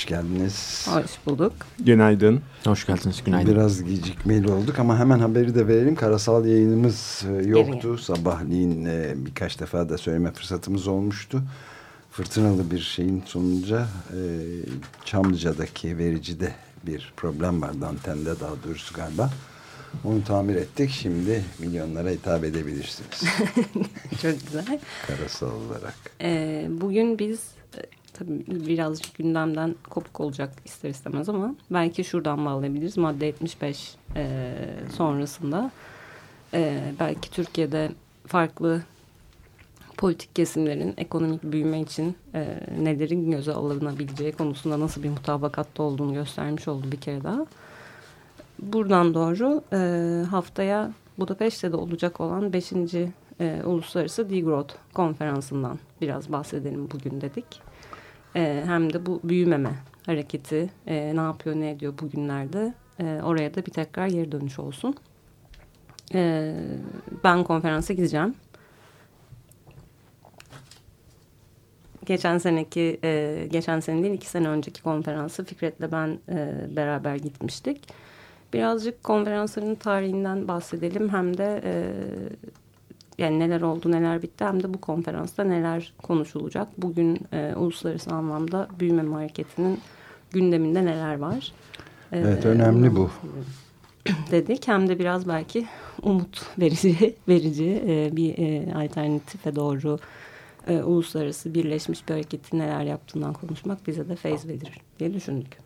Hoş geldiniz. Hoş bulduk. Günaydın. Hoş geldiniz, günaydın. Biraz gecikmeli olduk ama hemen haberi de verelim. Karasal yayınımız e, yoktu. Geriye. Sabahleyin e, birkaç defa da söyleme fırsatımız olmuştu. Fırtınalı bir şeyin sonucu e, Çamlıca'daki vericide bir problem vardı. Antende daha doğrusu galiba. Onu tamir ettik. Şimdi milyonlara hitap edebilirsiniz. Çok güzel. Karasal olarak. Ee, bugün biz tabii birazcık gündemden kopuk olacak ister istemez ama belki şuradan bağlayabiliriz. Madde 75 e, sonrasında e, belki Türkiye'de farklı politik kesimlerin ekonomik büyüme için e, nelerin göze alınabileceği konusunda nasıl bir mutabakatta olduğunu göstermiş oldu bir kere daha. Buradan doğru e, haftaya Budapeşte'de olacak olan 5. E, Uluslararası Degrowth Konferansı'ndan biraz bahsedelim bugün dedik. E, hem de bu büyümeme hareketi e, ne yapıyor ne ediyor bugünlerde e, oraya da bir tekrar geri dönüş olsun. E, ben konferansa gideceğim. Geçen seneki, e, geçen sene değil iki sene önceki konferansı Fikret'le ben e, beraber gitmiştik. Birazcık konferansların tarihinden bahsedelim hem de e, yani neler oldu neler bitti hem de bu konferansta neler konuşulacak. Bugün e, uluslararası anlamda büyüme hareketinin gündeminde neler var. E, evet önemli bu. Dedik hem de biraz belki umut verici verici e, bir e, alternatife doğru e, uluslararası birleşmiş bir hareketin neler yaptığından konuşmak bize de feyz verir diye düşündük.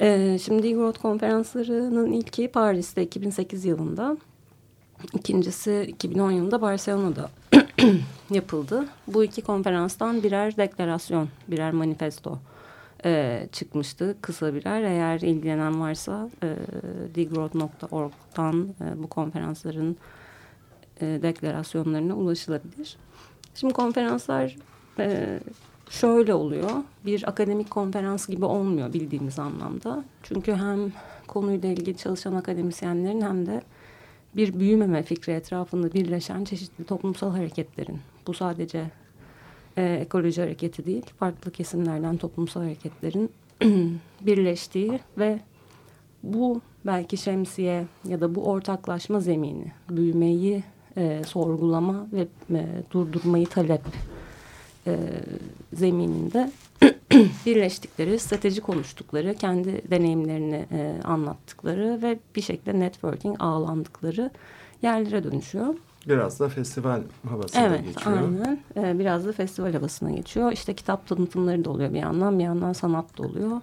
E, şimdi Growth konferanslarının ilki Paris'te 2008 yılında. İkincisi 2010 yılında Barcelona'da yapıldı. Bu iki konferanstan birer deklarasyon, birer manifesto e, çıkmıştı. Kısa birer. Eğer ilgilenen varsa e, degrowth.org'dan e, bu konferansların e, deklarasyonlarına ulaşılabilir. Şimdi konferanslar e, şöyle oluyor. Bir akademik konferans gibi olmuyor bildiğimiz anlamda. Çünkü hem konuyla ilgili çalışan akademisyenlerin hem de bir büyümeme fikri etrafında birleşen çeşitli toplumsal hareketlerin bu sadece e, ekoloji hareketi değil farklı kesimlerden toplumsal hareketlerin birleştiği ve bu belki şemsiye ya da bu ortaklaşma zemini büyümeyi e, sorgulama ve e, durdurmayı talep e, zemininde birleştikleri, strateji konuştukları, kendi deneyimlerini e, anlattıkları ve bir şekilde networking ağlandıkları yerlere dönüşüyor. Biraz da festival havasına evet, geçiyor. Evet, aynen. Ee, biraz da festival havasına geçiyor. İşte kitap tanıtımları da oluyor bir yandan, bir yandan sanat da oluyor.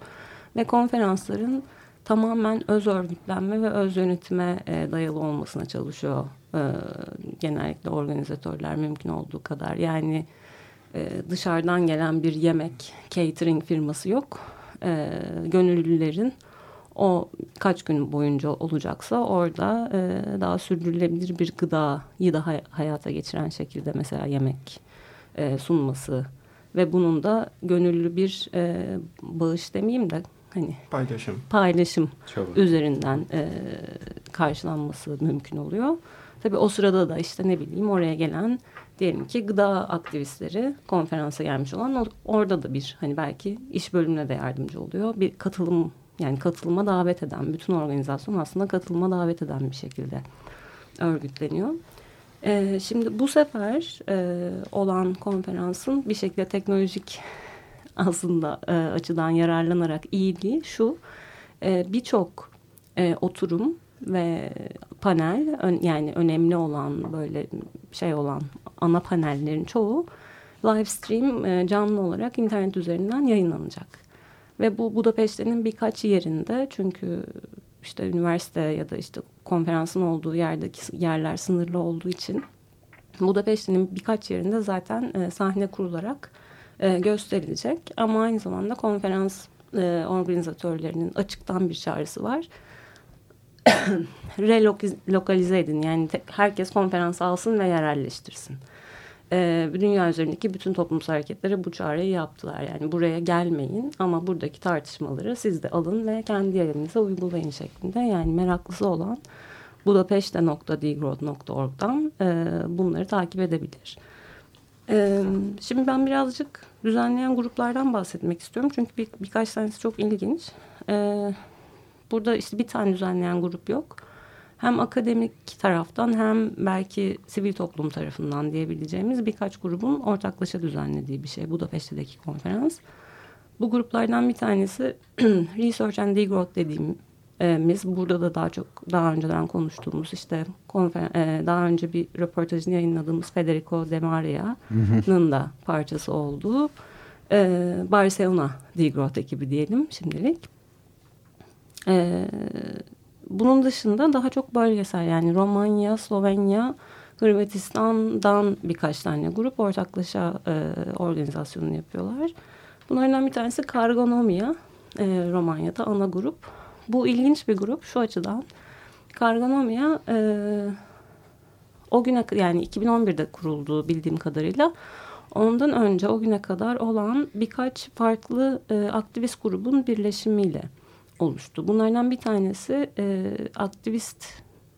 Ve konferansların tamamen öz örgütlenme ve öz yönetime e, dayalı olmasına çalışıyor e, genellikle organizatörler mümkün olduğu kadar. Yani e, dışarıdan gelen bir yemek catering firması yok. E, gönüllülerin o kaç gün boyunca olacaksa orada e, daha sürdürülebilir bir gıdayı da hayata geçiren şekilde mesela yemek e, sunması ve bunun da gönüllü bir e, bağış demeyeyim de hani paylaşım paylaşım Çok. üzerinden e, karşılanması mümkün oluyor. Tabii o sırada da işte ne bileyim oraya gelen diyelim ki gıda aktivistleri konferansa gelmiş olan orada da bir hani belki iş bölümüne de yardımcı oluyor. Bir katılım yani katılıma davet eden bütün organizasyon aslında katılıma davet eden bir şekilde örgütleniyor. Ee, şimdi bu sefer e, olan konferansın bir şekilde teknolojik aslında e, açıdan yararlanarak iyiliği şu e, birçok e, oturum ve panel yani önemli olan böyle şey olan ana panellerin çoğu live stream e, canlı olarak internet üzerinden yayınlanacak. Ve bu Budapeşte'nin birkaç yerinde çünkü işte üniversite ya da işte konferansın olduğu yerdeki yerler sınırlı olduğu için Budapeşte'nin birkaç yerinde zaten e, sahne kurularak e, gösterilecek. Ama aynı zamanda konferans organizatörlerinin açıktan bir çağrısı var relokalize edin. Yani herkes konferans alsın ve yerelleştirsin. Ee, dünya üzerindeki bütün toplumsal hareketlere bu çağrıyı yaptılar. Yani buraya gelmeyin ama buradaki tartışmaları siz de alın ve kendi yerinize uygulayın şeklinde. Yani meraklısı olan budapeşte.degrowth.org'dan e, bunları takip edebilir. E, şimdi ben birazcık düzenleyen gruplardan bahsetmek istiyorum. Çünkü bir, birkaç tanesi çok ilginç. E, burada işte bir tane düzenleyen grup yok. Hem akademik taraftan hem belki sivil toplum tarafından diyebileceğimiz birkaç grubun ortaklaşa düzenlediği bir şey. Budapeşte'deki konferans. Bu gruplardan bir tanesi Research and Degrowth dediğim biz burada da daha çok daha önceden konuştuğumuz işte e, daha önce bir röportajını yayınladığımız Federico De Maria'nın da parçası olduğu e, Barcelona Degrowth ekibi diyelim şimdilik. E, bunun dışında daha çok bölgesel yani Romanya, Slovenya, Hırvatistan'dan birkaç tane grup ortaklaşa e, organizasyonunu yapıyorlar. Bunlardan bir tanesi Kargonomia, e, Romanya'da ana grup. Bu ilginç bir grup şu açıdan. Kargonomia e, o güne yani 2011'de kurulduğu bildiğim kadarıyla ondan önce o güne kadar olan birkaç farklı e, aktivist grubun birleşimiyle oluştu. Bunlardan bir tanesi e, aktivist,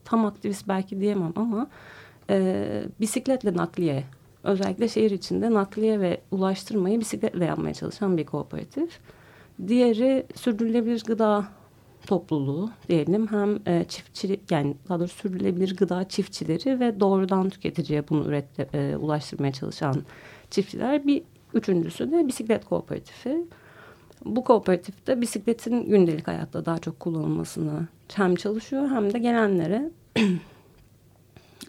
tam aktivist belki diyemem ama e, bisikletle nakliye, özellikle şehir içinde nakliye ve ulaştırmayı bisikletle yapmaya çalışan bir kooperatif. Diğeri sürdürülebilir gıda topluluğu diyelim hem e, çiftçilik yani daha doğrusu sürdürülebilir gıda çiftçileri ve doğrudan tüketiciye bunu üretle, e, ulaştırmaya çalışan çiftçiler bir üçüncüsü de bisiklet kooperatifi. Bu kooperatifte bisikletin gündelik hayatta daha çok kullanılmasını hem çalışıyor hem de gelenlere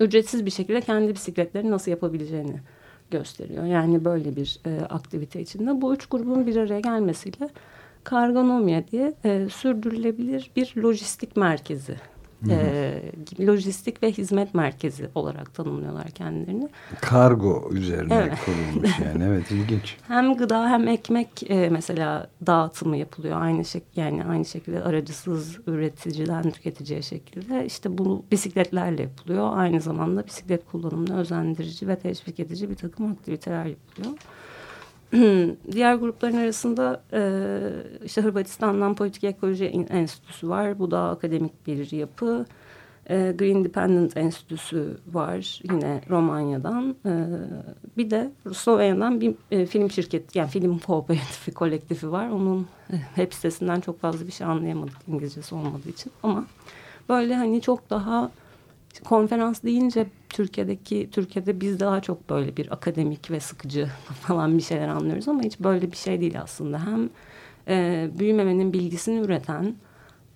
ücretsiz bir şekilde kendi bisikletlerini nasıl yapabileceğini gösteriyor. Yani böyle bir e, aktivite içinde bu üç grubun bir araya gelmesiyle Kargonomya diye e, sürdürülebilir bir lojistik merkezi. E, lojistik ve hizmet merkezi olarak tanımlıyorlar kendilerini. Kargo üzerine Evet. kurulmuş yani evet ilginç. Hem gıda hem ekmek e, mesela dağıtımı yapılıyor aynı şek yani aynı şekilde aracısız üreticiden tüketiciye şekilde işte bu bisikletlerle yapılıyor aynı zamanda bisiklet kullanımını özendirici ve teşvik edici bir takım aktiviteler yapılıyor. Diğer grupların arasında e, işte Hırvatistan'dan Politik Ekoloji Enstitüsü var. Bu da akademik bir yapı. E, Green Independent Enstitüsü var yine Romanya'dan. E, bir de Slovenya'dan bir e, film şirketi yani film kooperatifi kolektifi var. Onun e, web sitesinden çok fazla bir şey anlayamadık İngilizcesi olmadığı için. Ama böyle hani çok daha konferans deyince Türkiye'deki Türkiye'de biz daha çok böyle bir akademik ve sıkıcı falan bir şeyler anlıyoruz ama hiç böyle bir şey değil aslında. Hem e, büyümemenin bilgisini üreten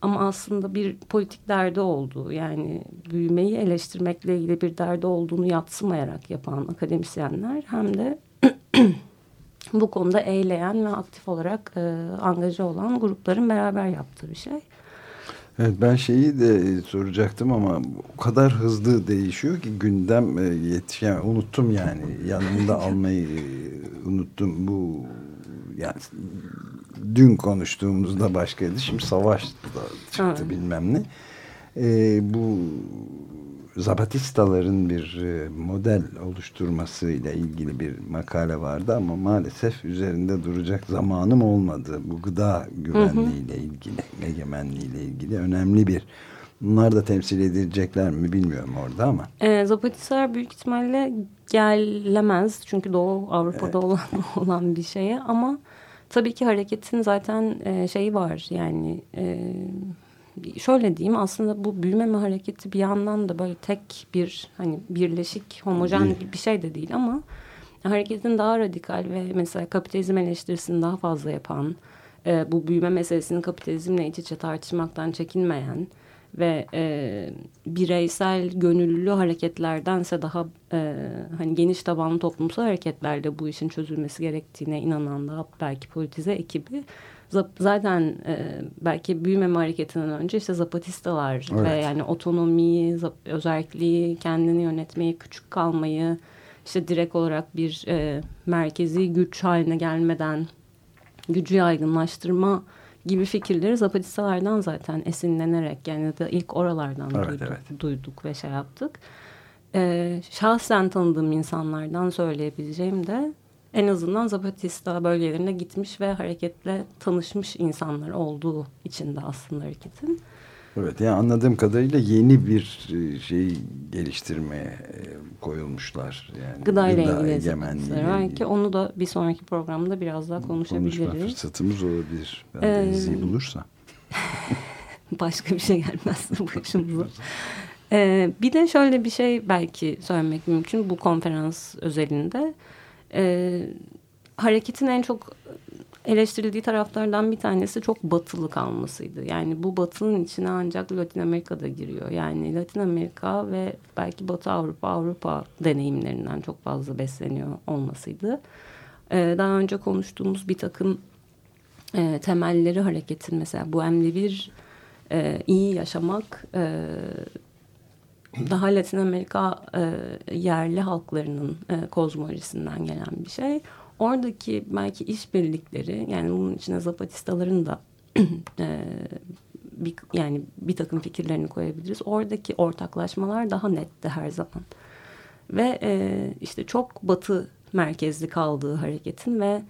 ama aslında bir politik derdi olduğu yani büyümeyi eleştirmekle ilgili bir derdi olduğunu yatsımayarak yapan akademisyenler hem de bu konuda eğleyen ve aktif olarak e, angaja olan grupların beraber yaptığı bir şey. Evet ben şeyi de soracaktım ama o kadar hızlı değişiyor ki gündem e, yetişen unuttum yani. Yanımda almayı e, unuttum. Bu yani dün konuştuğumuzda başkaydı. Şimdi savaş da çıktı Evet. bilmem ne. E, bu Zapatistaların bir e, model oluşturmasıyla ilgili bir makale vardı ama maalesef üzerinde duracak zamanım olmadı. Bu gıda güvenliğiyle ilgili, egemenliğiyle ilgili önemli bir Bunlar da temsil edilecekler mi bilmiyorum orada ama. E, Zapatisler büyük ihtimalle gelemez. Çünkü Doğu Avrupa'da olan, olan bir şeye ama tabii ki hareketin zaten e, şeyi var yani e, şöyle diyeyim aslında bu büyümeme hareketi bir yandan da böyle tek bir hani birleşik homojen Değil. bir şey de değil ama hareketin daha radikal ve mesela kapitalizm eleştirisini daha fazla yapan e, bu büyüme meselesini kapitalizmle iç içe tartışmaktan çekinmeyen ve e, bireysel gönüllü hareketlerdense daha e, hani geniş tabanlı toplumsal hareketlerle bu işin çözülmesi gerektiğine inanan daha belki politize ekibi zaten e, belki büyümeme hareketinden önce işte zapatistalar Evet. ve yani otonomiyi, özelliği, kendini yönetmeyi, küçük kalmayı işte direkt olarak bir e, merkezi güç haline gelmeden gücü yaygınlaştırma gibi fikirleri Zapatistalardan zaten esinlenerek yani da ilk oralardan evet, duyduk, evet. duyduk ve şey yaptık. Ee, şahsen tanıdığım insanlardan söyleyebileceğim de en azından Zapatista bölgelerine gitmiş ve hareketle tanışmış insanlar olduğu için de aslında hareketin. Evet yani anladığım kadarıyla yeni bir şey geliştirmeye e, koyulmuşlar. Yani gıda ile ilgili egemenliği belki onu da bir sonraki programda biraz daha konuşabiliriz. Konuşma fırsatımız olabilir. Ben Ee, izi bulursa. Başka bir şey gelmezse başımıza. Ee, bir de şöyle bir şey belki söylemek mümkün bu konferans özelinde. Ee, hareketin en çok eleştirildiği taraflardan bir tanesi çok batılı kalmasıydı. Yani bu batının içine ancak Latin Amerika'da giriyor. Yani Latin Amerika ve belki Batı Avrupa, Avrupa deneyimlerinden çok fazla besleniyor olmasıydı. Ee, daha önce konuştuğumuz bir takım e, temelleri hareketin mesela bu emli bir e, iyi yaşamak e, daha Latin Amerika e, yerli halklarının e, kozmolojisinden gelen bir şey. Oradaki belki işbirlikleri yani bunun içine Zapatistaların da e, bir, yani bir takım fikirlerini koyabiliriz. Oradaki ortaklaşmalar daha netti her zaman. Ve e, işte çok batı merkezli kaldığı hareketin ve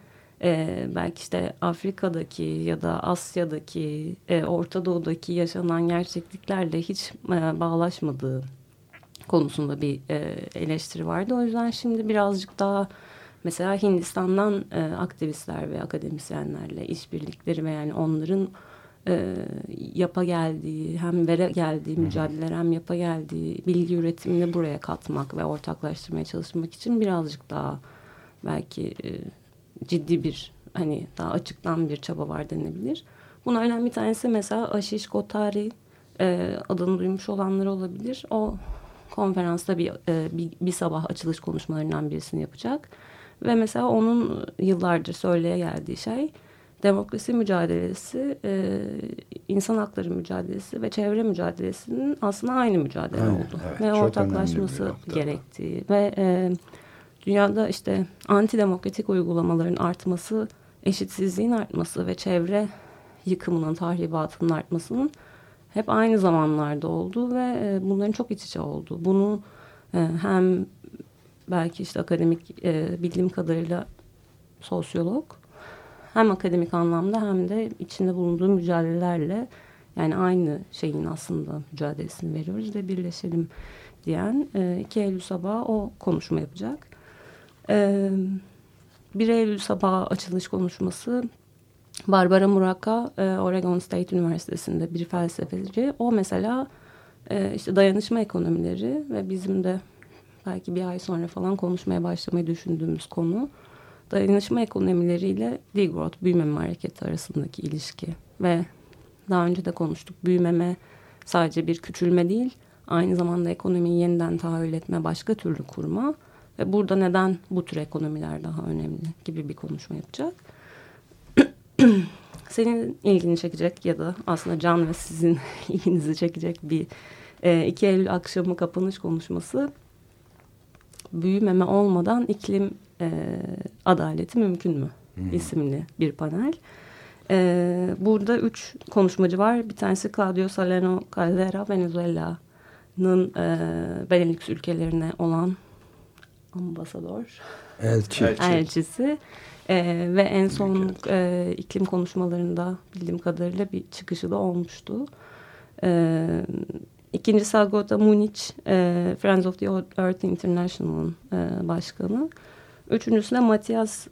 e, belki işte Afrika'daki ya da Asya'daki, e, Orta Doğu'daki yaşanan gerçekliklerle hiç e, bağlaşmadığı konusunda bir e, eleştiri vardı. O yüzden şimdi birazcık daha mesela Hindistan'dan e, aktivistler ve akademisyenlerle işbirlikleri ve yani onların e, yapa geldiği hem vere geldiği mücadeleler hem yapa geldiği bilgi üretimini buraya katmak ve ortaklaştırmaya çalışmak için birazcık daha belki e, ciddi bir hani daha açıktan bir çaba var denebilir. Bunlardan bir tanesi mesela Ashish Kotari e, adını duymuş olanlar olabilir. O konferansta bir, e, bir, bir sabah açılış konuşmalarından birisini yapacak. Ve mesela onun yıllardır söyleye geldiği şey demokrasi mücadelesi, e, insan hakları mücadelesi ve çevre mücadelesinin aslında aynı mücadele Aynen, oldu. evet, ve ortaklaşması gerektiği ve e, dünyada işte antidemokratik uygulamaların artması, eşitsizliğin artması ve çevre yıkımının, tahribatının artmasının hep aynı zamanlarda olduğu ve e, bunların çok iç içe olduğu. Bunu e, hem belki işte akademik e, bildiğim kadarıyla sosyolog hem akademik anlamda hem de içinde bulunduğu mücadelelerle yani aynı şeyin aslında mücadelesini veriyoruz ve birleşelim diyen e, 2 Eylül sabahı o konuşma yapacak. E, 1 Eylül sabahı açılış konuşması Barbara Muraka e, Oregon State Üniversitesi'nde bir felsefeci. O mesela e, işte dayanışma ekonomileri ve bizim de belki bir ay sonra falan konuşmaya başlamayı düşündüğümüz konu dayanışma ekonomileriyle degrowth, büyümeme hareketi arasındaki ilişki ve daha önce de konuştuk büyümeme sadece bir küçülme değil aynı zamanda ekonomiyi yeniden tahayyül etme başka türlü kurma ve burada neden bu tür ekonomiler daha önemli gibi bir konuşma yapacak. Senin ilgini çekecek ya da aslında Can ve sizin ilginizi çekecek bir e, 2 Eylül akşamı kapanış konuşması büyümeme olmadan iklim e, adaleti mümkün mü? Hmm. isimli bir panel. E, burada üç konuşmacı var. Bir tanesi Claudio Saleno Caldera, Venezuela'nın e, Benelux ülkelerine olan ambasador. Elçi. Elçi. Elçisi. E, ve en son e, iklim konuşmalarında bildiğim kadarıyla bir çıkışı da olmuştu. E, İkincisi Agota Munic, e, Friends of the Earth International'ın e, başkanı. Üçüncüsü de Matthias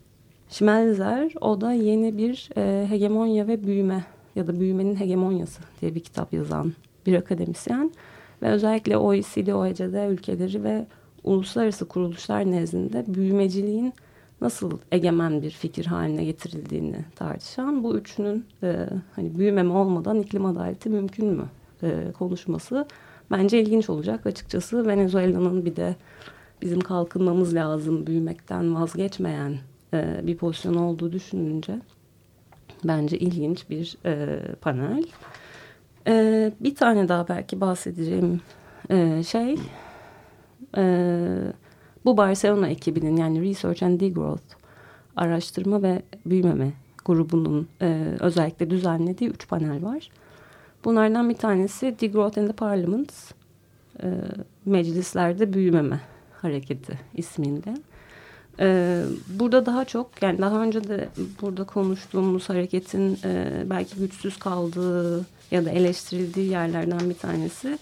Schmelzer. O da yeni bir e, hegemonya ve büyüme ya da büyümenin hegemonyası diye bir kitap yazan bir akademisyen. Ve özellikle OECD, OECD ülkeleri ve uluslararası kuruluşlar nezdinde büyümeciliğin nasıl egemen bir fikir haline getirildiğini tartışan bu üçünün e, hani büyümeme olmadan iklim adaleti mümkün mü e, konuşması bence ilginç olacak. Açıkçası Venezuela'nın bir de bizim kalkınmamız lazım büyümekten vazgeçmeyen e, bir pozisyon olduğu düşününce bence ilginç bir e, panel. E, bir tane daha belki bahsedeceğim e, şey e, bu Barcelona ekibinin yani Research and Degrowth araştırma ve büyümeme grubunun e, özellikle düzenlediği üç panel var. Bunlardan bir tanesi Degrowth in the Parliaments, e, meclislerde büyümeme hareketi isminde. E, burada daha çok yani daha önce de burada konuştuğumuz hareketin e, belki güçsüz kaldığı ya da eleştirildiği yerlerden bir tanesi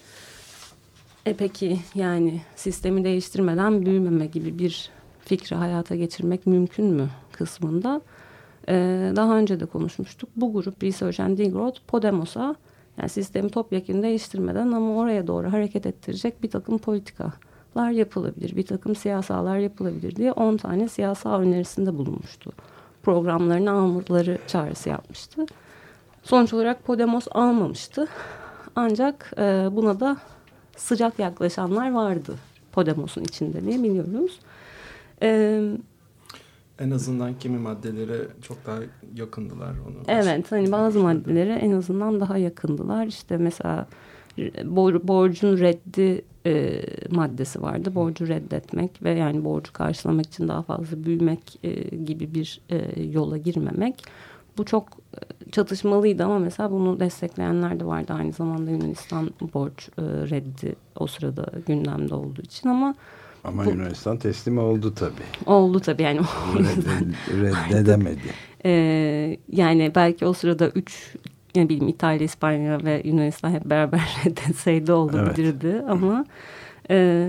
e peki yani sistemi değiştirmeden büyümeme gibi bir fikri hayata geçirmek mümkün mü kısmında e, daha önce de konuşmuştuk. Bu grup Research and Degrowth Podemos'a yani sistemi topyekun değiştirmeden ama oraya doğru hareket ettirecek bir takım politikalar yapılabilir, bir takım siyasalar yapılabilir diye 10 tane siyasal önerisinde bulunmuştu. Programlarını almaları çağrısı yapmıştı. Sonuç olarak Podemos almamıştı. Ancak e, buna da sıcak yaklaşanlar vardı Podemos'un içinde diye biliyoruz. Evet en azından kimi maddelere çok daha yakındılar onu. Evet hani bazı maddelere en azından daha yakındılar. İşte mesela bor, borcun reddi e, maddesi vardı. Borcu reddetmek ve yani borcu karşılamak için daha fazla büyümek e, gibi bir e, yola girmemek. Bu çok e, çatışmalıydı ama mesela bunu destekleyenler de vardı. Aynı zamanda Yunanistan borç e, reddi o sırada gündemde olduğu için ama ama bu, Yunanistan teslim oldu tabii. Oldu tabii yani. reddedemedi. Ee, yani belki o sırada üç ne bileyim İtalya, İspanya ve Yunanistan hep beraber reddetseydi olabilirdi evet. ama e,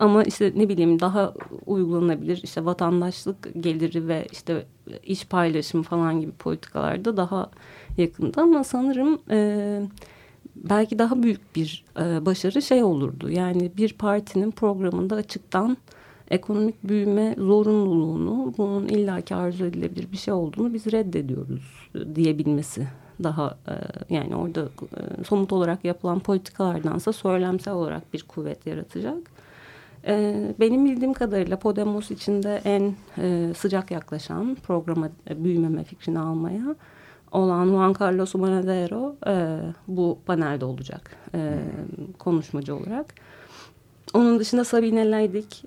ama işte ne bileyim daha uygulanabilir işte vatandaşlık geliri ve işte iş paylaşımı falan gibi politikalarda daha yakında ama sanırım e, belki daha büyük bir e, başarı şey olurdu. Yani bir partinin programında açıktan ekonomik büyüme zorunluluğunu bunun illaki arzu edilebilir bir şey olduğunu biz reddediyoruz diyebilmesi daha e, yani orada e, somut olarak yapılan politikalardansa söylemsel olarak bir kuvvet yaratacak. E, benim bildiğim kadarıyla Podemos içinde en e, sıcak yaklaşan programa e, büyümeme fikrini almaya olan Juan Carlos Manadero e, bu panelde olacak konuşmacı olarak. Onun dışında Sabine Leidik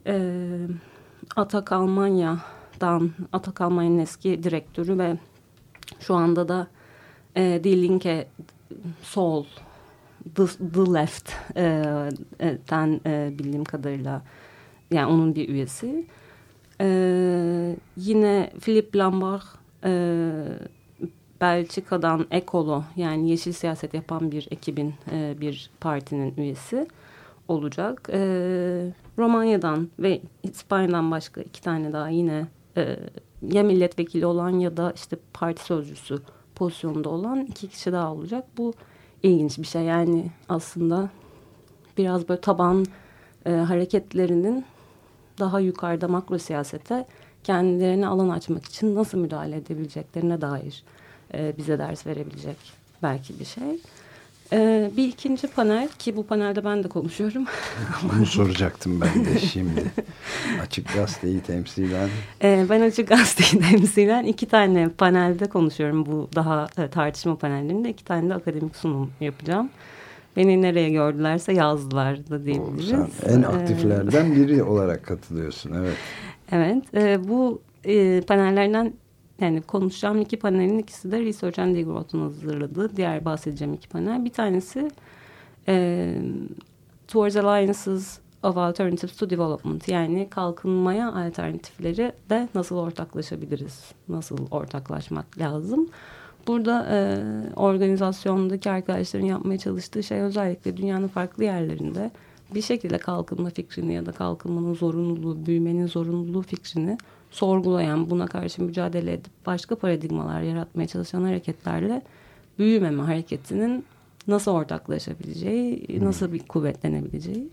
Atak Almanya'dan Atak Almanya'nın eski direktörü ve şu anda da Die Linke Sol The, the Left'ten e, e, bildiğim kadarıyla yani onun bir üyesi. E, yine Philip Lambach e, Belçika'dan Ekolo yani yeşil siyaset yapan bir ekibin e, bir partinin üyesi olacak. E, Romanya'dan ve İspanya'dan başka iki tane daha yine e, ya milletvekili olan ya da işte parti sözcüsü pozisyonda olan iki kişi daha olacak. Bu ilginç bir şey yani aslında biraz böyle taban e, hareketlerinin daha yukarıda makro siyasete kendilerine alan açmak için nasıl müdahale edebileceklerine dair e, bize ders verebilecek belki bir şey. E, bir ikinci panel ki bu panelde ben de konuşuyorum. Bunu soracaktım ben de şimdi. Açık Gazete'yi temsilen. E, ben Açık Gazete'yi temsilen iki tane panelde konuşuyorum. Bu daha e, tartışma panellerinde iki tane de akademik sunum yapacağım. Beni nereye gördülerse yazdılar da diyebiliriz. Sen en e, aktiflerden biri olarak katılıyorsun. Evet. Evet. E, bu e, panellerden yani konuşacağım iki panelin ikisi de Research and Degrowth'un hazırladığı. Diğer bahsedeceğim iki panel. Bir tanesi e, Towards Alliances of Alternatives to Development. Yani kalkınmaya alternatifleri de nasıl ortaklaşabiliriz? Nasıl ortaklaşmak lazım? Burada e, organizasyondaki arkadaşların yapmaya çalıştığı şey özellikle dünyanın farklı yerlerinde bir şekilde kalkınma fikrini ya da kalkınmanın zorunluluğu, büyümenin zorunluluğu fikrini sorgulayan, buna karşı mücadele edip başka paradigmalar yaratmaya çalışan hareketlerle büyümeme hareketinin nasıl ortaklaşabileceği, nasıl bir kuvvetlenebileceği.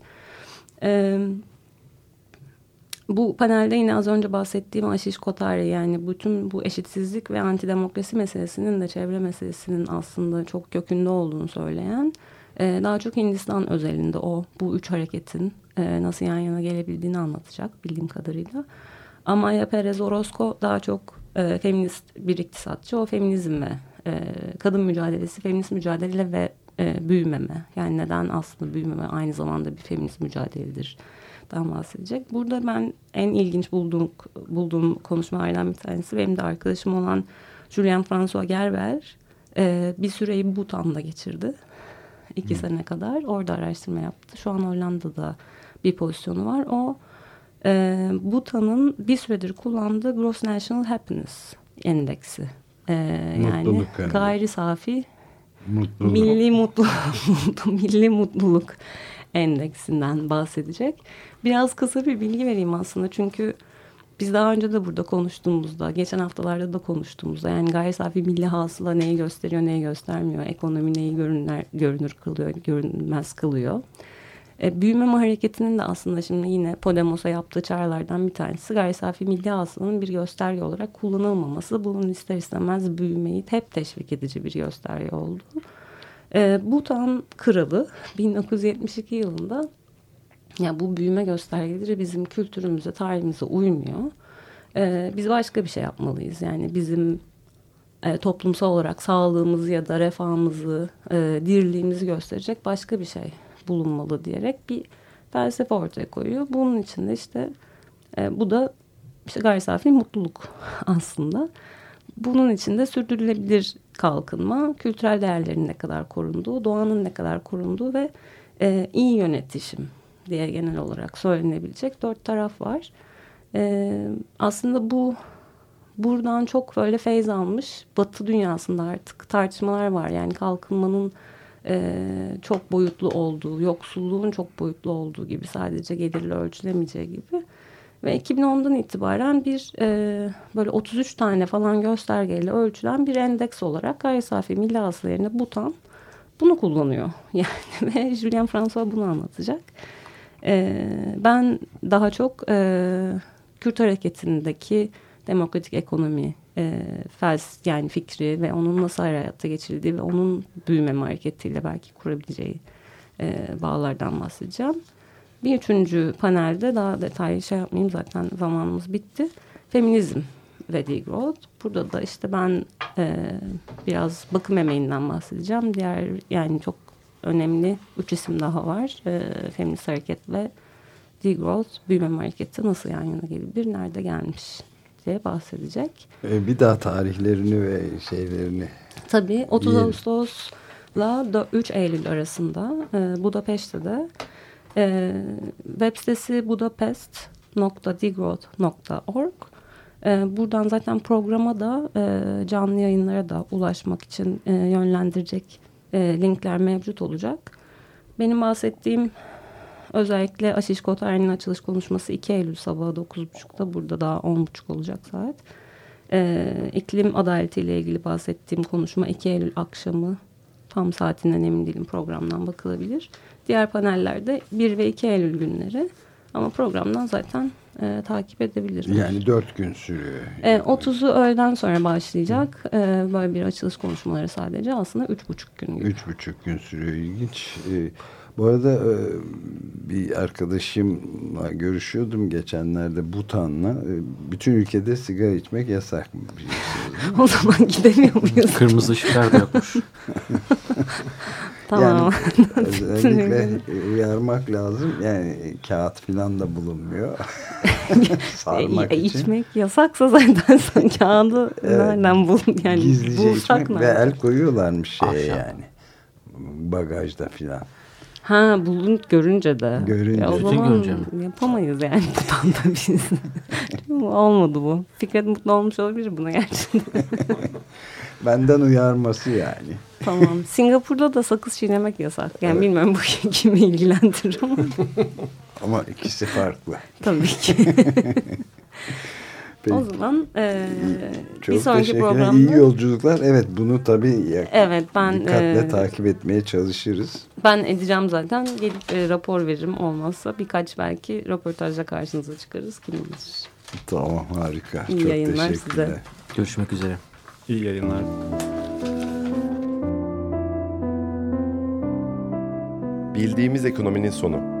Ee, bu panelde yine az önce bahsettiğim Aşiş Kotari yani bütün bu eşitsizlik ve antidemokrasi meselesinin de çevre meselesinin aslında çok kökünde olduğunu söyleyen e, daha çok Hindistan özelinde o bu üç hareketin e, nasıl yan yana gelebildiğini anlatacak bildiğim kadarıyla. Amaya Perez Orozco daha çok e, feminist bir iktisatçı. O feminizm ve e, kadın mücadelesi, feminist mücadele ve e, büyümeme. Yani neden aslında büyümeme aynı zamanda bir feminist mücadeledir dan bahsedecek. Burada ben en ilginç bulduğum, bulduğum konuşmalardan bir tanesi benim de arkadaşım olan Julian François Gerber e, bir süreyi Bhutan'da geçirdi. iki hmm. sene kadar orada araştırma yaptı. Şu an Hollanda'da bir pozisyonu var. O e, Bhutan'ın bir süredir kullandığı Gross National Happiness Endeksi. E, yani gayri safi mutluluk. milli mutluluk, milli mutluluk endeksinden bahsedecek. Biraz kısa bir bilgi vereyim aslında çünkü biz daha önce de burada konuştuğumuzda, geçen haftalarda da konuştuğumuzda yani gayri safi milli hasıla neyi gösteriyor, neyi göstermiyor, ekonomi neyi görünür, görünür kılıyor, görünmez kılıyor. E, büyüme hareketinin de aslında şimdi yine Podemos'a yaptığı çağrılardan bir tanesi gayri safi milli hasılanın bir gösterge olarak kullanılmaması. Bunun ister istemez büyümeyi hep teşvik edici bir gösterge oldu. E, Bhutan kralı 1972 yılında ya bu büyüme göstergeleri bizim kültürümüze, tarihimize uymuyor. E, biz başka bir şey yapmalıyız. Yani bizim e, toplumsal olarak sağlığımızı ya da refahımızı, e, dirliğimizi gösterecek başka bir şey bulunmalı diyerek bir felsefe ortaya koyuyor. Bunun içinde işte e, bu da işte gayri safi mutluluk aslında. Bunun içinde sürdürülebilir kalkınma, kültürel değerlerin ne kadar korunduğu, doğanın ne kadar korunduğu ve e, iyi yönetişim diye genel olarak söylenebilecek dört taraf var. E, aslında bu buradan çok böyle feyz almış Batı dünyasında artık tartışmalar var. Yani kalkınmanın e, çok boyutlu olduğu, yoksulluğun çok boyutlu olduğu gibi sadece gelirle ölçülemeyeceği gibi. Ve 2010'dan itibaren bir e, böyle 33 tane falan göstergeyle ölçülen bir endeks olarak gayri safi milli hasıla Butan bunu kullanıyor. Yani ve Julian François bunu anlatacak. E, ben daha çok e, Kürt hareketindeki demokratik ekonomi e, fels yani fikri ve onun nasıl hayata geçirildiği ve onun büyüme hareketiyle belki kurabileceği e, bağlardan bahsedeceğim. Bir üçüncü panelde daha detaylı şey yapmayayım zaten zamanımız bitti. Feminizm ve degrowth. Burada da işte ben e, biraz bakım emeğinden bahsedeceğim. Diğer yani çok önemli üç isim daha var. E, feminist hareket ve degrowth, büyüme hareketi nasıl yan yana gelebilir, nerede gelmiş diye bahsedecek. E, bir daha tarihlerini ve şeylerini. Tabii 30 diyelim. Ağustos'la 3 Eylül arasında e, Budapeşte'de e, web sitesi budapest.degrowth.org e, Buradan zaten programa da e, canlı yayınlara da ulaşmak için e, yönlendirecek e, linkler mevcut olacak. Benim bahsettiğim Özellikle Aşiş Kotar'ın açılış konuşması 2 Eylül sabahı 9.30'da burada daha 10.30 olacak saat. Ee, iklim adaletiyle ilgili bahsettiğim konuşma 2 Eylül akşamı tam saatinden emin değilim programdan bakılabilir. Diğer panellerde 1 ve 2 Eylül günleri ama programdan zaten e, takip edebilirim. Yani dört gün sürüyor. E, 30'u öğleden sonra başlayacak. E, böyle bir açılış konuşmaları sadece aslında üç buçuk gün. Gibi. Üç buçuk gün sürüyor. İlginç. E, bu arada e, bir arkadaşımla görüşüyordum geçenlerde Butan'la. E, bütün ülkede sigara içmek yasak mı? o zaman gidemiyor muyuz? Kırmızı ışıklar da yokmuş. tamam. Yani özellikle uyarmak lazım. Yani kağıt falan da bulunmuyor. Sarmak e, için. İçmek yasaksa zaten sen kağıdı evet. nereden bulun? Yani Gizlice içmek nerede? ve el koyuyorlarmış şeye Ahşap. yani. Bagajda filan. Ha bulun görünce de. Görünce. Ya o zaman görünce yapamayız yani buradan da biz. Olmadı bu. Fikret mutlu olmuş olabilir buna gerçekten. Benden uyarması yani. Tamam. Singapur'da da sakız çiğnemek yasak. Yani evet. bilmiyorum bu kimi ilgilendirir ama. ama ikisi farklı. Tabii ki. Peki. O zaman e, Çok bir sonraki programda... İyi yolculuklar. Evet bunu tabii evet, ben, dikkatle e, takip etmeye çalışırız. Ben edeceğim zaten. Gelip e, rapor veririm olmazsa birkaç belki röportajla karşınıza çıkarız. Kim bilir. Tamam harika. İyi Çok yayınlar size. Görüşmek üzere. İyi yayınlar. Bildiğimiz ekonominin sonu.